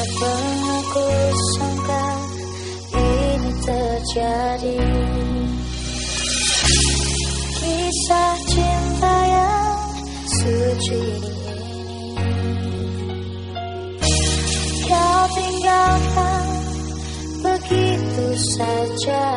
Tak pernah sangka ini terjadi. Kisah cinta yang suci Kau tinggalkan begitu saja.